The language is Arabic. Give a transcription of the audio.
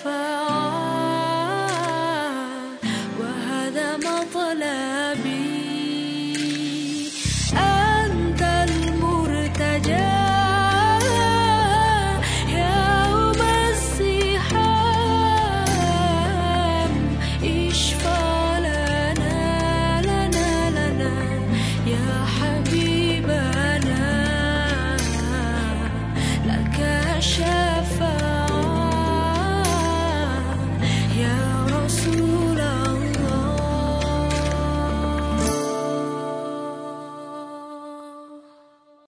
شفاعة وهذا مطلبي. أنت المرتجى يا مسيحا اشفع لنا لنا لنا يا حبيبي.